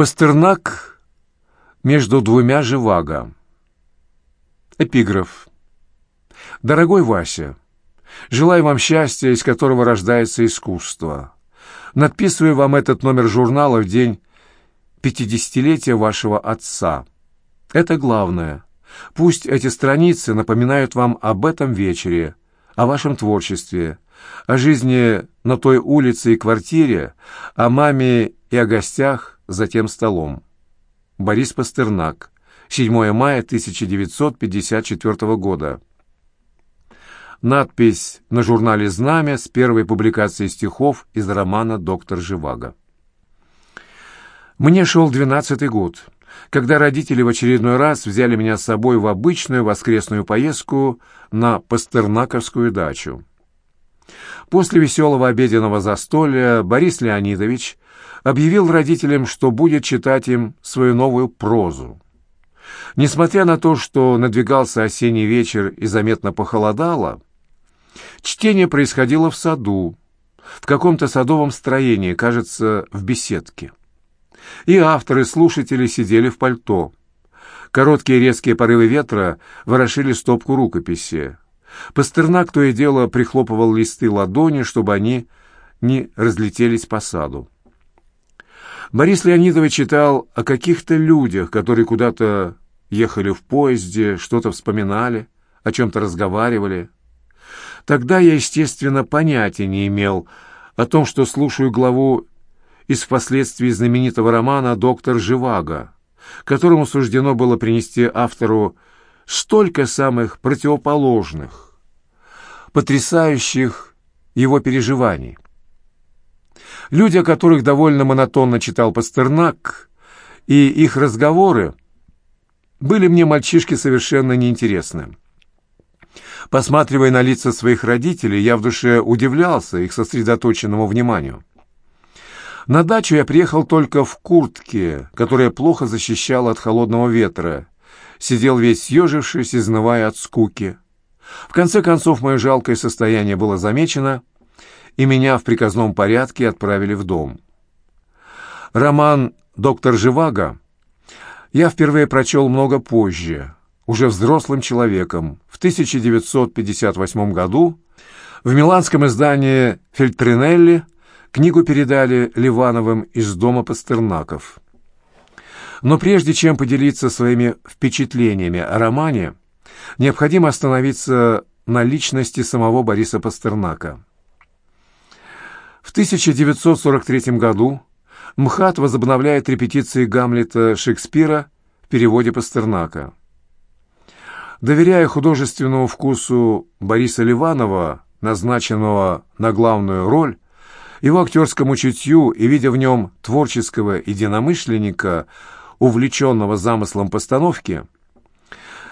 Пастернак между двумя живаго. Эпиграф. Дорогой Вася, желаю вам счастья, из которого рождается искусство. Надписываю вам этот номер журнала в день пятидесятилетия вашего отца. Это главное. Пусть эти страницы напоминают вам об этом вечере, о вашем творчестве, о жизни на той улице и квартире, о маме и о гостях за тем столом. Борис Пастернак. 7 мая 1954 года. Надпись на журнале «Знамя» с первой публикацией стихов из романа «Доктор Живаго». Мне шел двенадцатый год, когда родители в очередной раз взяли меня с собой в обычную воскресную поездку на Пастернаковскую дачу. После веселого обеденного застолья Борис Леонидович объявил родителям, что будет читать им свою новую прозу. Несмотря на то, что надвигался осенний вечер и заметно похолодало, чтение происходило в саду, в каком-то садовом строении, кажется, в беседке. И авторы, слушатели сидели в пальто. Короткие резкие порывы ветра ворошили стопку рукописи. Пастернак то и дело прихлопывал листы ладони, чтобы они не разлетелись по саду. Борис Леонидович читал о каких-то людях, которые куда-то ехали в поезде, что-то вспоминали, о чем-то разговаривали. Тогда я, естественно, понятия не имел о том, что слушаю главу из впоследствии знаменитого романа «Доктор Живаго», которому суждено было принести автору столько самых противоположных, потрясающих его переживаний. Люди, о которых довольно монотонно читал Пастернак, и их разговоры были мне, мальчишки, совершенно неинтересны. Посматривая на лица своих родителей, я в душе удивлялся их сосредоточенному вниманию. На дачу я приехал только в куртке, которая плохо защищала от холодного ветра. Сидел весь съежившись, изнывая от скуки. В конце концов, мое жалкое состояние было замечено, и меня в приказном порядке отправили в дом. Роман «Доктор Живаго» я впервые прочел много позже, уже взрослым человеком, в 1958 году в миланском издании «Фельтринелли» книгу передали Ливановым из дома Пастернаков. Но прежде чем поделиться своими впечатлениями о романе, необходимо остановиться на личности самого Бориса Пастернака. В 1943 году МХАТ возобновляет репетиции Гамлета Шекспира в переводе Пастернака. Доверяя художественному вкусу Бориса Ливанова, назначенного на главную роль, его актерскому чутью и видя в нем творческого единомышленника, увлеченного замыслом постановки,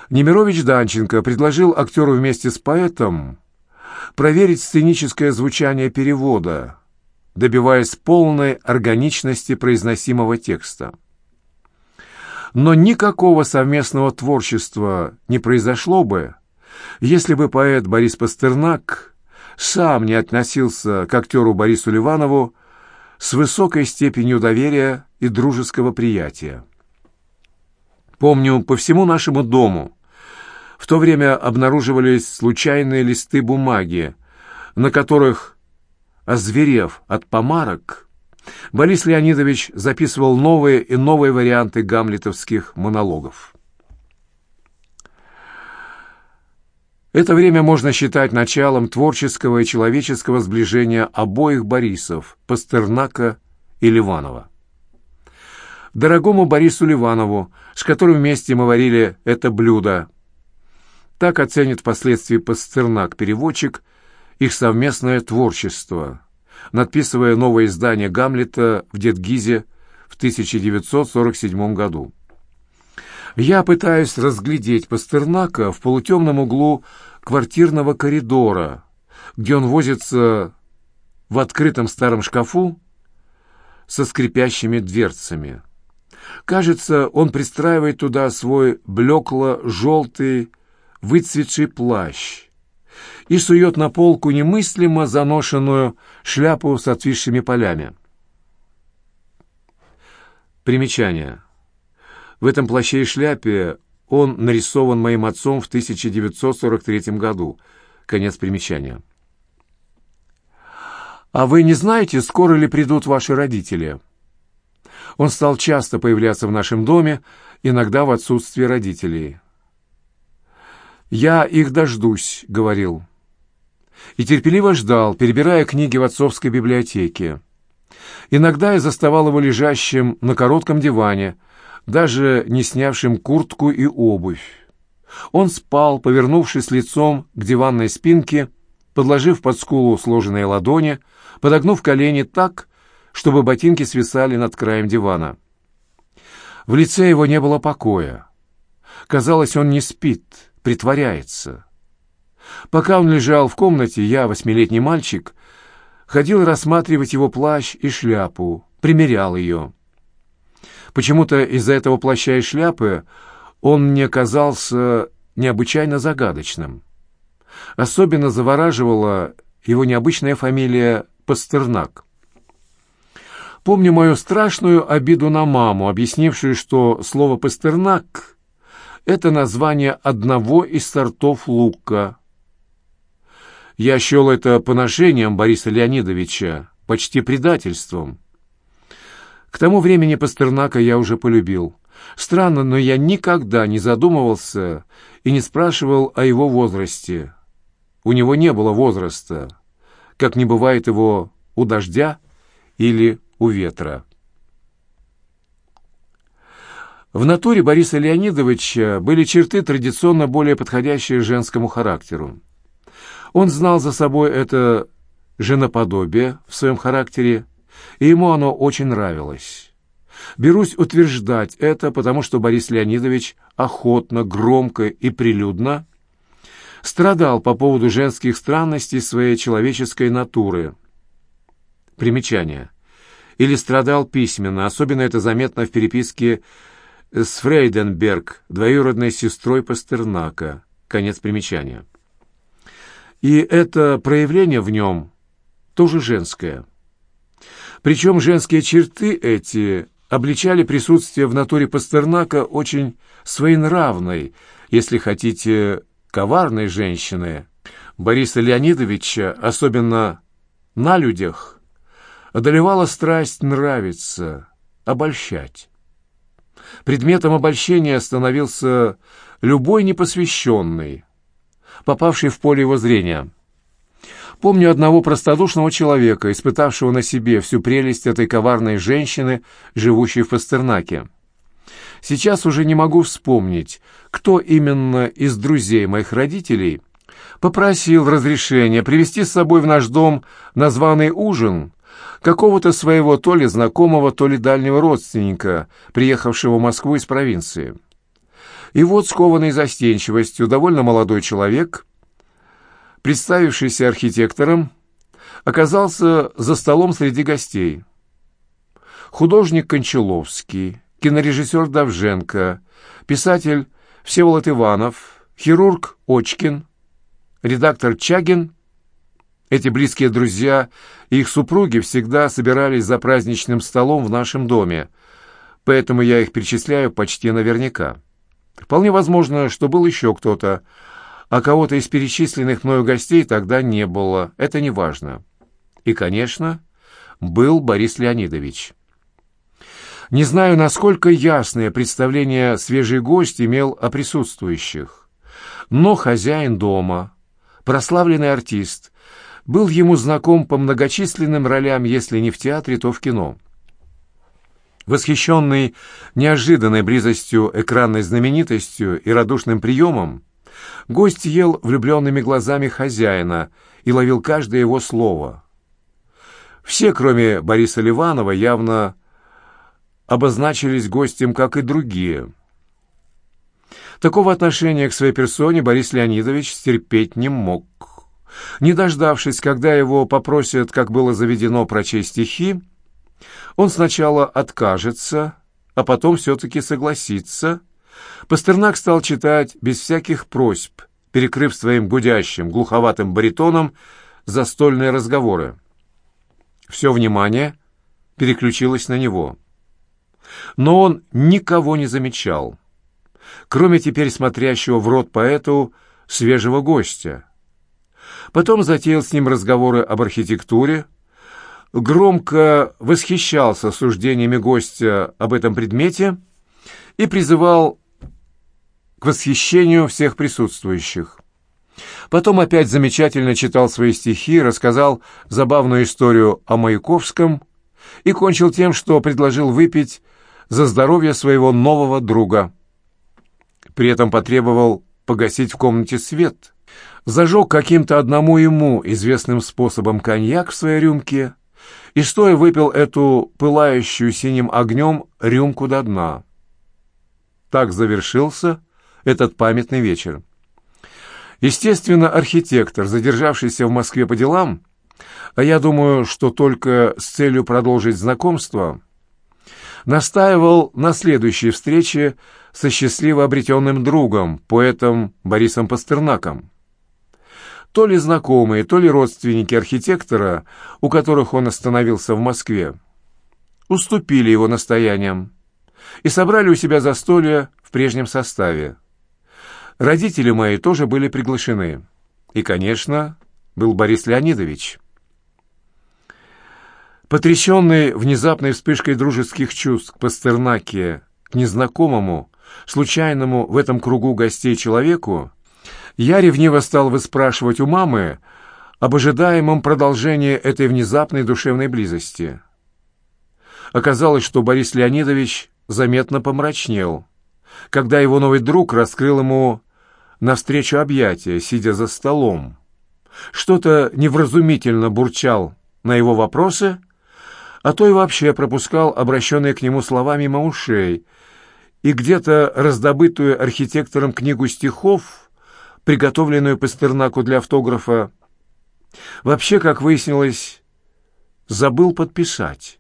Немирович Данченко предложил актеру вместе с поэтом проверить сценическое звучание перевода, добиваясь полной органичности произносимого текста. Но никакого совместного творчества не произошло бы, если бы поэт Борис Пастернак сам не относился к актеру Борису Ливанову с высокой степенью доверия и дружеского приятия. Помню, по всему нашему дому в то время обнаруживались случайные листы бумаги, на которых Озверев от помарок, Борис Леонидович записывал новые и новые варианты гамлетовских монологов. Это время можно считать началом творческого и человеческого сближения обоих Борисов, Пастернака и Ливанова. Дорогому Борису Ливанову, с которым вместе мы варили это блюдо, так оценит впоследствии Пастернак-переводчик – их совместное творчество, надписывая новое издание «Гамлета» в Дедгизе в 1947 году. Я пытаюсь разглядеть Пастернака в полутемном углу квартирного коридора, где он возится в открытом старом шкафу со скрипящими дверцами. Кажется, он пристраивает туда свой блекло-желтый выцветший плащ и сует на полку немыслимо заношенную шляпу с отвисшими полями. Примечание. В этом плаще и шляпе он нарисован моим отцом в 1943 году. Конец примечания. «А вы не знаете, скоро ли придут ваши родители?» Он стал часто появляться в нашем доме, иногда в отсутствие родителей. «Я их дождусь», — говорил. И терпеливо ждал, перебирая книги в отцовской библиотеке. Иногда я заставал его лежащим на коротком диване, даже не снявшим куртку и обувь. Он спал, повернувшись лицом к диванной спинке, подложив под скулу сложенные ладони, подогнув колени так, чтобы ботинки свисали над краем дивана. В лице его не было покоя. Казалось, он не спит, притворяется. Пока он лежал в комнате, я, восьмилетний мальчик, ходил рассматривать его плащ и шляпу, примерял ее. Почему-то из-за этого плаща и шляпы он мне казался необычайно загадочным. Особенно завораживала его необычная фамилия Пастернак. Помню мою страшную обиду на маму, объяснившую, что слово «пастернак» — это название одного из сортов лука. Я счел это поношением Бориса Леонидовича, почти предательством. К тому времени Пастернака я уже полюбил. Странно, но я никогда не задумывался и не спрашивал о его возрасте. У него не было возраста, как не бывает его у дождя или у ветра. В натуре Бориса Леонидовича были черты, традиционно более подходящие женскому характеру. Он знал за собой это женоподобие в своем характере, и ему оно очень нравилось. Берусь утверждать это, потому что Борис Леонидович охотно, громко и прилюдно страдал по поводу женских странностей своей человеческой натуры. Примечание или страдал письменно, особенно это заметно в переписке с Фрейденберг, двоюродной сестрой Пастернака. Конец примечания. И это проявление в нем тоже женское. Причем женские черты эти обличали присутствие в натуре Пастернака очень своенравной, если хотите, коварной женщины, Бориса Леонидовича, особенно на людях – одолевала страсть нравиться, обольщать. Предметом обольщения становился любой непосвященный, попавший в поле его зрения. Помню одного простодушного человека, испытавшего на себе всю прелесть этой коварной женщины, живущей в Пастернаке. Сейчас уже не могу вспомнить, кто именно из друзей моих родителей попросил разрешения привести с собой в наш дом названный ужин какого-то своего то ли знакомого, то ли дальнего родственника, приехавшего в Москву из провинции. И вот, скованный застенчивостью, довольно молодой человек, представившийся архитектором, оказался за столом среди гостей. Художник Кончаловский, кинорежиссер Давженко, писатель Всеволод Иванов, хирург Очкин, редактор Чагин эти близкие друзья и их супруги всегда собирались за праздничным столом в нашем доме, поэтому я их перечисляю почти наверняка. Вполне возможно, что был еще кто-то, а кого-то из перечисленных мною гостей тогда не было, это не важно. И, конечно, был Борис Леонидович. Не знаю, насколько ясное представление свежий гость имел о присутствующих, но хозяин дома, прославленный артист – был ему знаком по многочисленным ролям, если не в театре, то в кино. Восхищенный неожиданной близостью экранной знаменитостью и радушным приемом, гость ел влюбленными глазами хозяина и ловил каждое его слово. Все, кроме Бориса Ливанова, явно обозначились гостем, как и другие. Такого отношения к своей персоне Борис Леонидович стерпеть не мог. Не дождавшись, когда его попросят, как было заведено, прочесть стихи, он сначала откажется, а потом все-таки согласится. Пастернак стал читать без всяких просьб, перекрыв своим гудящим, глуховатым баритоном застольные разговоры. Все внимание переключилось на него. Но он никого не замечал, кроме теперь смотрящего в рот поэту свежего гостя. Потом затеял с ним разговоры об архитектуре, громко восхищался суждениями гостя об этом предмете и призывал к восхищению всех присутствующих. Потом опять замечательно читал свои стихи, рассказал забавную историю о Маяковском и кончил тем, что предложил выпить за здоровье своего нового друга. При этом потребовал погасить в комнате свет, зажег каким-то одному ему известным способом коньяк в своей рюмке и стоя выпил эту пылающую синим огнем рюмку до дна. Так завершился этот памятный вечер. Естественно, архитектор, задержавшийся в Москве по делам, а я думаю, что только с целью продолжить знакомство, настаивал на следующей встрече со счастливо обретенным другом, поэтом Борисом Пастернаком. То ли знакомые, то ли родственники архитектора, у которых он остановился в Москве, уступили его настояниям и собрали у себя застолье в прежнем составе. Родители мои тоже были приглашены. И, конечно, был Борис Леонидович. Потрясенный внезапной вспышкой дружеских чувств к Пастернаке, к незнакомому, случайному в этом кругу гостей человеку, я ревниво стал выспрашивать у мамы об ожидаемом продолжении этой внезапной душевной близости. Оказалось, что Борис Леонидович заметно помрачнел, когда его новый друг раскрыл ему навстречу объятия, сидя за столом. Что-то невразумительно бурчал на его вопросы, а то и вообще пропускал обращенные к нему слова мимо ушей, и где-то раздобытую архитектором книгу стихов, приготовленную Пастернаку для автографа, вообще, как выяснилось, забыл подписать.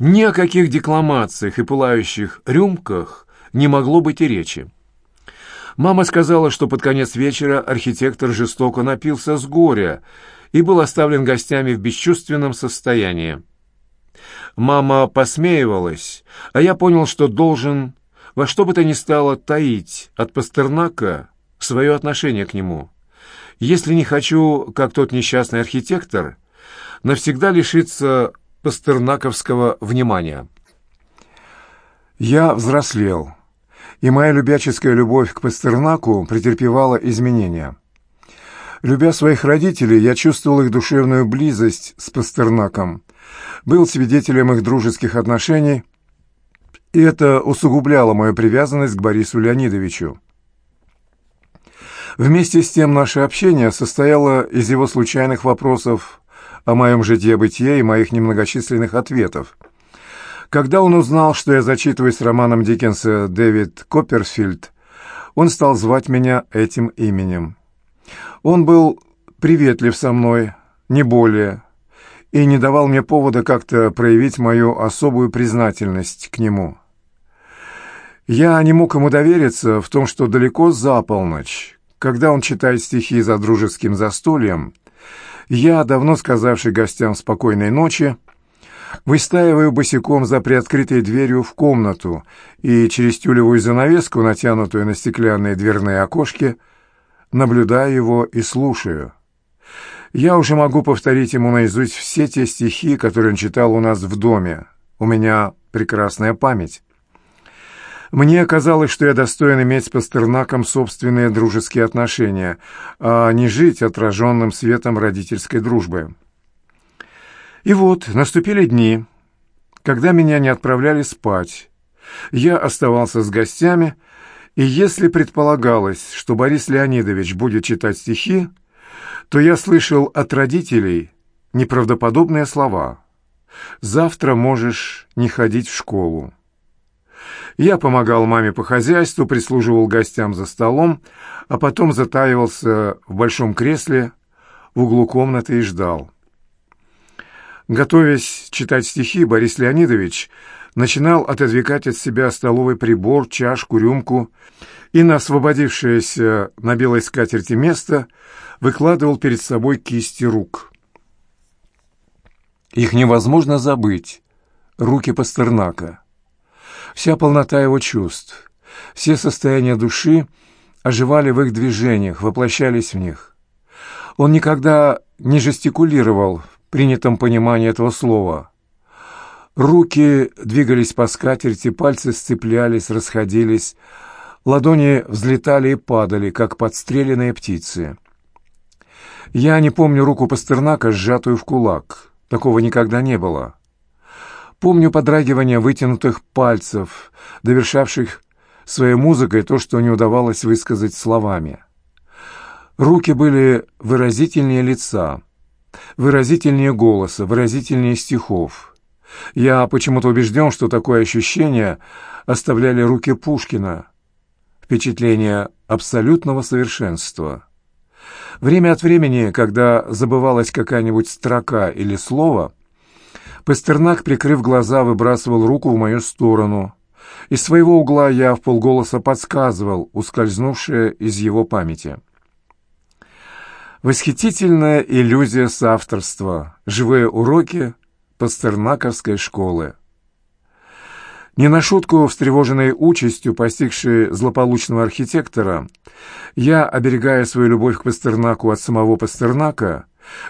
Ни о каких декламациях и пылающих рюмках не могло быть и речи. Мама сказала, что под конец вечера архитектор жестоко напился с горя и был оставлен гостями в бесчувственном состоянии. Мама посмеивалась, а я понял, что должен во что бы то ни стало таить от Пастернака свое отношение к нему. Если не хочу, как тот несчастный архитектор, навсегда лишиться пастернаковского внимания. Я взрослел и моя любяческая любовь к Пастернаку претерпевала изменения. Любя своих родителей, я чувствовал их душевную близость с Пастернаком, был свидетелем их дружеских отношений, и это усугубляло мою привязанность к Борису Леонидовичу. Вместе с тем наше общение состояло из его случайных вопросов о моем житье-бытие и моих немногочисленных ответов. Когда он узнал, что я зачитываюсь романом Диккенса «Дэвид Копперфильд», он стал звать меня этим именем. Он был приветлив со мной, не более, и не давал мне повода как-то проявить мою особую признательность к нему. Я не мог ему довериться в том, что далеко за полночь, когда он читает стихи за дружеским застольем, я, давно сказавший гостям спокойной ночи, Выстаиваю босиком за приоткрытой дверью в комнату и через тюлевую занавеску, натянутую на стеклянные дверные окошки, наблюдаю его и слушаю. Я уже могу повторить ему наизусть все те стихи, которые он читал у нас в доме. У меня прекрасная память. Мне казалось, что я достоин иметь с Пастернаком собственные дружеские отношения, а не жить отраженным светом родительской дружбы. И вот наступили дни, когда меня не отправляли спать. Я оставался с гостями, и если предполагалось, что Борис Леонидович будет читать стихи, то я слышал от родителей неправдоподобные слова. «Завтра можешь не ходить в школу». Я помогал маме по хозяйству, прислуживал гостям за столом, а потом затаивался в большом кресле в углу комнаты и ждал. Готовясь читать стихи, Борис Леонидович начинал отодвигать от себя столовый прибор, чашку, рюмку и на освободившееся на белой скатерти место выкладывал перед собой кисти рук. Их невозможно забыть, руки Пастернака. Вся полнота его чувств, все состояния души оживали в их движениях, воплощались в них. Он никогда не жестикулировал в принятом понимании этого слова. Руки двигались по скатерти, пальцы сцеплялись, расходились, ладони взлетали и падали, как подстреленные птицы. Я не помню руку Пастернака, сжатую в кулак. Такого никогда не было. Помню подрагивание вытянутых пальцев, довершавших своей музыкой то, что не удавалось высказать словами. Руки были выразительнее лица, выразительнее голоса, выразительнее стихов. Я почему-то убежден, что такое ощущение оставляли руки Пушкина. Впечатление абсолютного совершенства. Время от времени, когда забывалась какая-нибудь строка или слово, Пастернак, прикрыв глаза, выбрасывал руку в мою сторону. Из своего угла я в полголоса подсказывал, ускользнувшее из его памяти. Восхитительная иллюзия соавторства, живые уроки пастернаковской школы. Не на шутку встревоженной участью, постигшей злополучного архитектора, я, оберегая свою любовь к Пастернаку от самого Пастернака,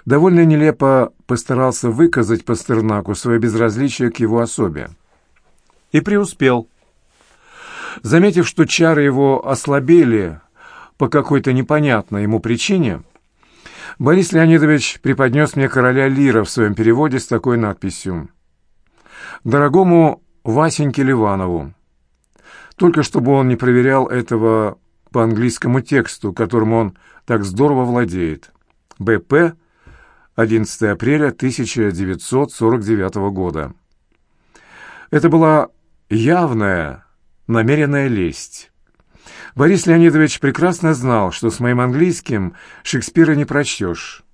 довольно нелепо постарался выказать Пастернаку свое безразличие к его особе. И преуспел. Заметив, что чары его ослабели по какой-то непонятной ему причине, Борис Леонидович преподнес мне короля Лира в своем переводе с такой надписью «Дорогому Васеньке Ливанову. Только чтобы он не проверял этого по английскому тексту, которым он так здорово владеет. БП, 11 апреля 1949 года. Это была явная, намеренная лесть. Борис Леонидович прекрасно знал, что с моим английским Шекспира не прочтешь.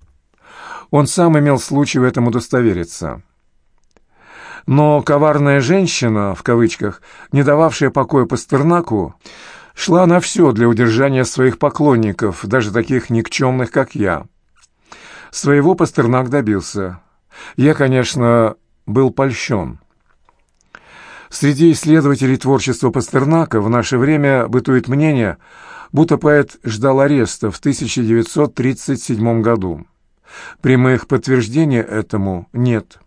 Он сам имел случай в этом удостовериться. Но коварная женщина, в кавычках, не дававшая покоя Пастернаку, шла на все для удержания своих поклонников, даже таких никчемных, как я. Своего Пастернак добился. Я, конечно, был польщен. Среди исследователей творчества Пастернака в наше время бытует мнение, будто поэт ждал ареста в 1937 году. Прямых подтверждений этому нет.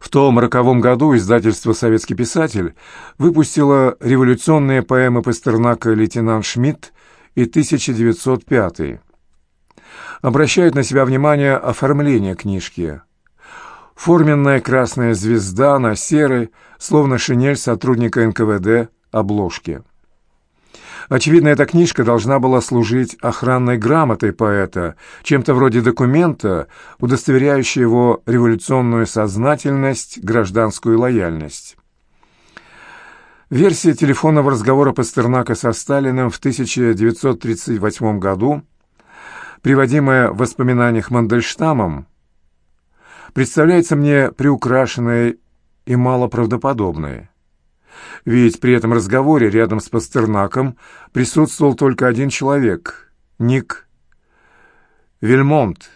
В том роковом году издательство «Советский писатель» выпустило революционные поэмы Пастернака «Лейтенант Шмидт» и «1905». Обращает на себя внимание оформление книжки. Форменная красная звезда на серой, словно шинель сотрудника НКВД, обложке. Очевидно, эта книжка должна была служить охранной грамотой поэта, чем-то вроде документа, удостоверяющего его революционную сознательность, гражданскую лояльность. Версия телефонного разговора Пастернака со Сталиным в 1938 году, приводимая в воспоминаниях Мандельштамом, представляется мне приукрашенной и малоправдоподобной. Ведь при этом разговоре рядом с Пастернаком присутствовал только один человек — Ник Вильмонт,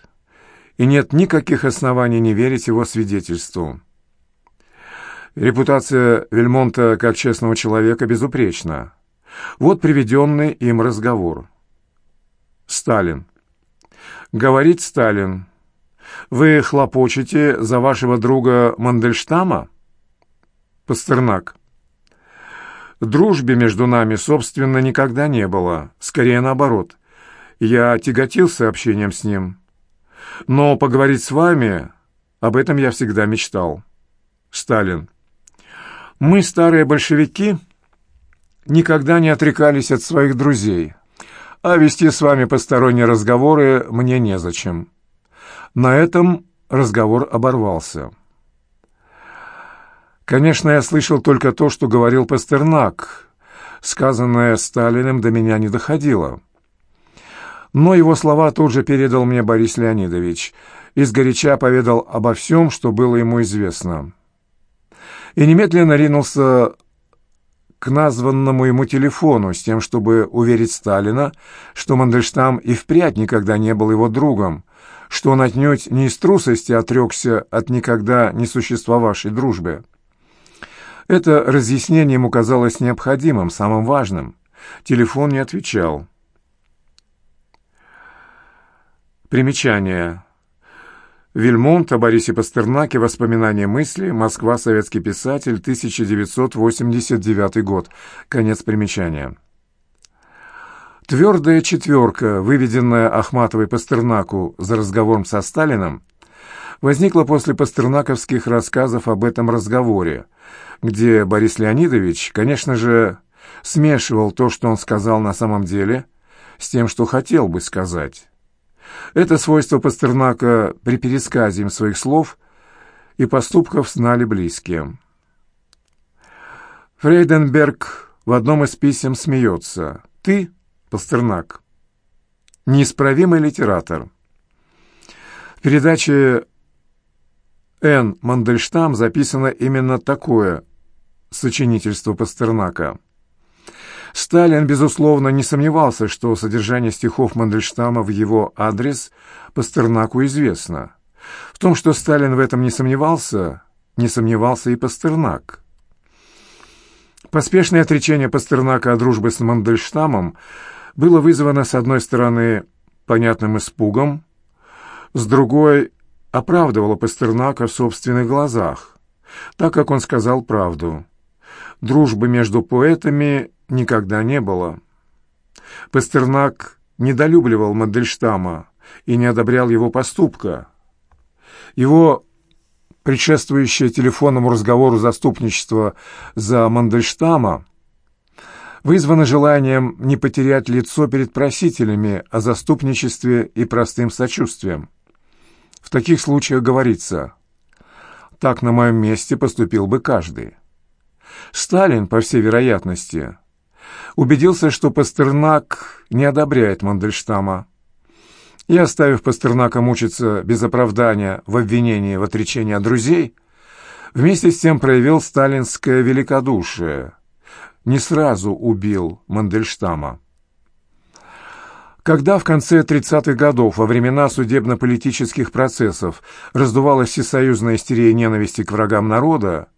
и нет никаких оснований не верить его свидетельству. Репутация Вильмонта как честного человека безупречна. Вот приведенный им разговор. Сталин. Говорит Сталин. «Вы хлопочете за вашего друга Мандельштама?» Пастернак. Дружбе между нами, собственно, никогда не было. Скорее наоборот. Я тяготился общением с ним. Но поговорить с вами, об этом я всегда мечтал. Сталин. Мы, старые большевики, никогда не отрекались от своих друзей. А вести с вами посторонние разговоры мне незачем. На этом разговор оборвался. Конечно, я слышал только то, что говорил Пастернак. Сказанное Сталиным до меня не доходило. Но его слова тут же передал мне Борис Леонидович и сгоряча поведал обо всем, что было ему известно. И немедленно ринулся к названному ему телефону с тем, чтобы уверить Сталина, что Мандельштам и впрядь никогда не был его другом, что он отнюдь не из трусости отрекся от никогда не существовавшей дружбы. Это разъяснение ему казалось необходимым, самым важным. Телефон не отвечал. Примечание. Вильмонт о Борисе Пастернаке. Воспоминания мысли. Москва. Советский писатель. 1989 год. Конец примечания. Твердая четверка, выведенная Ахматовой Пастернаку за разговором со Сталином, возникла после пастернаковских рассказов об этом разговоре, где Борис Леонидович, конечно же, смешивал то, что он сказал на самом деле, с тем, что хотел бы сказать. Это свойство Пастернака при пересказе им своих слов и поступков знали близкие. Фрейденберг в одном из писем смеется. «Ты, Пастернак, неисправимый литератор». В передаче «Н. Мандельштам» записано именно такое сочинительство Пастернака – Сталин, безусловно, не сомневался, что содержание стихов Мандельштама в его адрес Пастернаку известно. В том, что Сталин в этом не сомневался, не сомневался и Пастернак. Поспешное отречение Пастернака о дружбе с Мандельштамом было вызвано, с одной стороны, понятным испугом, с другой — оправдывало Пастернака в собственных глазах, так как он сказал правду. Дружбы между поэтами никогда не было. Пастернак недолюбливал Мандельштама и не одобрял его поступка. Его предшествующее телефонному разговору заступничество за Мандельштама вызвано желанием не потерять лицо перед просителями о заступничестве и простым сочувствием. В таких случаях говорится «так на моем месте поступил бы каждый». Сталин, по всей вероятности, убедился, что Пастернак не одобряет Мандельштама. И, оставив Пастернака мучиться без оправдания в обвинении в отречении от друзей, вместе с тем проявил сталинское великодушие. Не сразу убил Мандельштама. Когда в конце 30-х годов, во времена судебно-политических процессов, раздувалась всесоюзная истерия ненависти к врагам народа,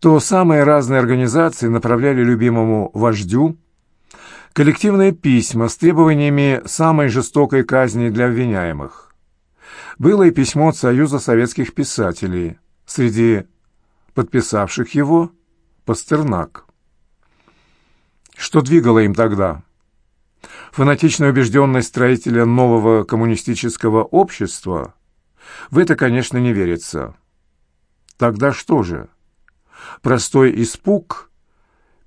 то самые разные организации направляли любимому вождю коллективные письма с требованиями самой жестокой казни для обвиняемых. Было и письмо от Союза советских писателей, среди подписавших его Пастернак. Что двигало им тогда? Фанатичная убежденность строителя нового коммунистического общества? В это, конечно, не верится. Тогда что же? Простой испуг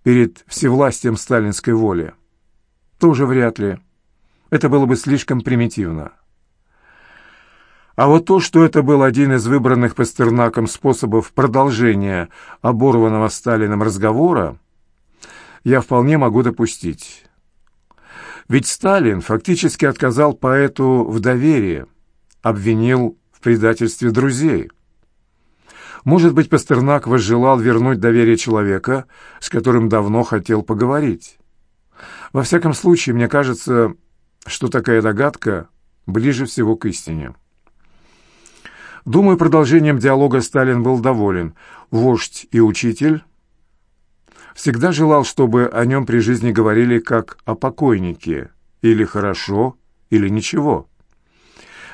перед всевластием сталинской воли? Тоже вряд ли. Это было бы слишком примитивно. А вот то, что это был один из выбранных Пастернаком способов продолжения оборванного Сталином разговора, я вполне могу допустить. Ведь Сталин фактически отказал поэту в доверии, обвинил в предательстве друзей – может быть, Пастернак возжелал вернуть доверие человека, с которым давно хотел поговорить. Во всяком случае, мне кажется, что такая догадка ближе всего к истине. Думаю, продолжением диалога Сталин был доволен. Вождь и учитель всегда желал, чтобы о нем при жизни говорили как о покойнике, или хорошо, или ничего.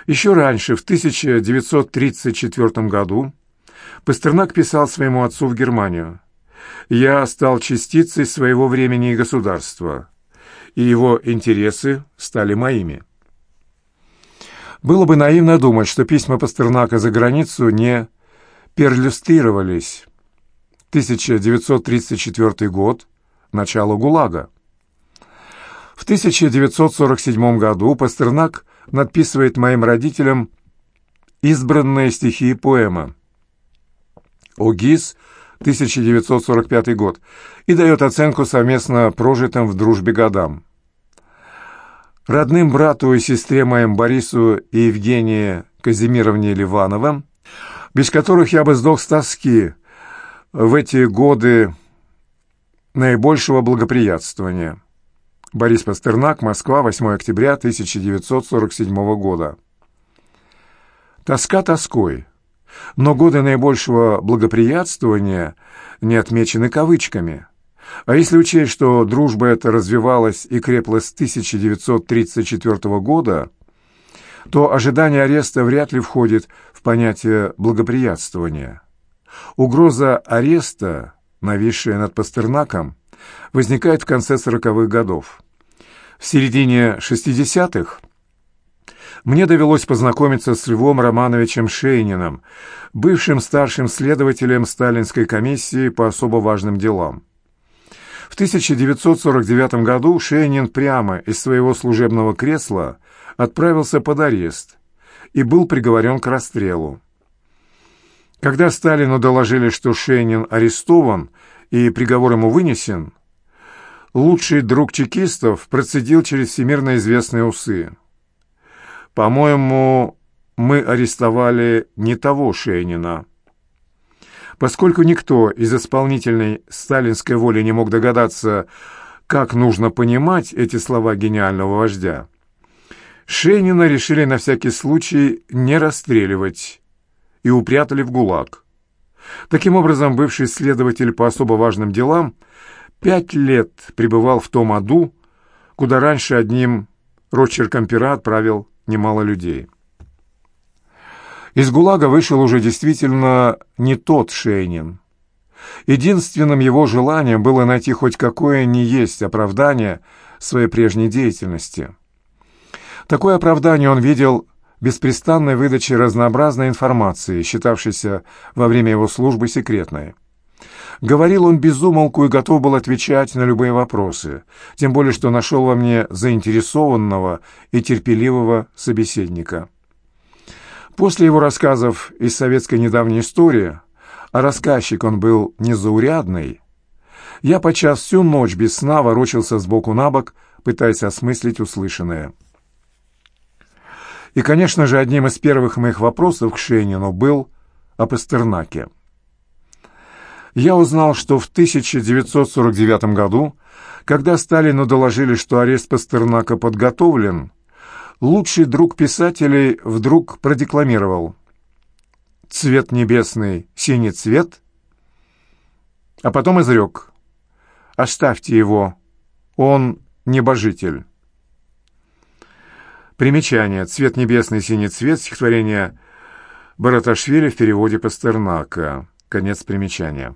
Еще раньше, в 1934 году, Пастернак писал своему отцу в Германию. «Я стал частицей своего времени и государства, и его интересы стали моими». Было бы наивно думать, что письма Пастернака за границу не перлюстрировались. 1934 год, начало ГУЛАГа. В 1947 году Пастернак надписывает моим родителям избранные стихи и поэма ОГИС, 1945 год, и дает оценку совместно прожитым в дружбе годам. Родным брату и сестре моим Борису и Евгении Казимировне Ливановым, без которых я бы сдох с тоски в эти годы наибольшего благоприятствования. Борис Пастернак, Москва, 8 октября 1947 года. Тоска тоской. Но годы наибольшего благоприятствования не отмечены кавычками. А если учесть, что дружба эта развивалась и крепла с 1934 года, то ожидание ареста вряд ли входит в понятие благоприятствования. Угроза ареста, нависшая над Пастернаком, возникает в конце сороковых годов. В середине 60-х мне довелось познакомиться с Львом Романовичем Шейниным, бывшим старшим следователем Сталинской комиссии по особо важным делам. В 1949 году Шейнин прямо из своего служебного кресла отправился под арест и был приговорен к расстрелу. Когда Сталину доложили, что Шейнин арестован и приговор ему вынесен, лучший друг чекистов процедил через всемирно известные усы. «По-моему, мы арестовали не того Шейнина». Поскольку никто из исполнительной сталинской воли не мог догадаться, как нужно понимать эти слова гениального вождя, Шейнина решили на всякий случай не расстреливать и упрятали в ГУЛАГ. Таким образом, бывший следователь по особо важным делам пять лет пребывал в том аду, куда раньше одним рочерком пера отправил немало людей. Из ГУЛАГа вышел уже действительно не тот Шейнин. Единственным его желанием было найти хоть какое ни есть оправдание своей прежней деятельности. Такое оправдание он видел беспрестанной выдаче разнообразной информации, считавшейся во время его службы секретной. Говорил он без умолку и готов был отвечать на любые вопросы, тем более что нашел во мне заинтересованного и терпеливого собеседника. После его рассказов из советской недавней истории, а рассказчик он был незаурядный, я подчас всю ночь без сна ворочался сбоку на бок, пытаясь осмыслить услышанное. И, конечно же, одним из первых моих вопросов к Шейнину был о Пастернаке. Я узнал, что в 1949 году, когда Сталину доложили, что арест Пастернака подготовлен, лучший друг писателей вдруг продекламировал «Цвет небесный, синий цвет», а потом изрек «Оставьте его, он небожитель». Примечание. «Цвет небесный, синий цвет» стихотворение Бараташвили в переводе Пастернака. Конец примечания.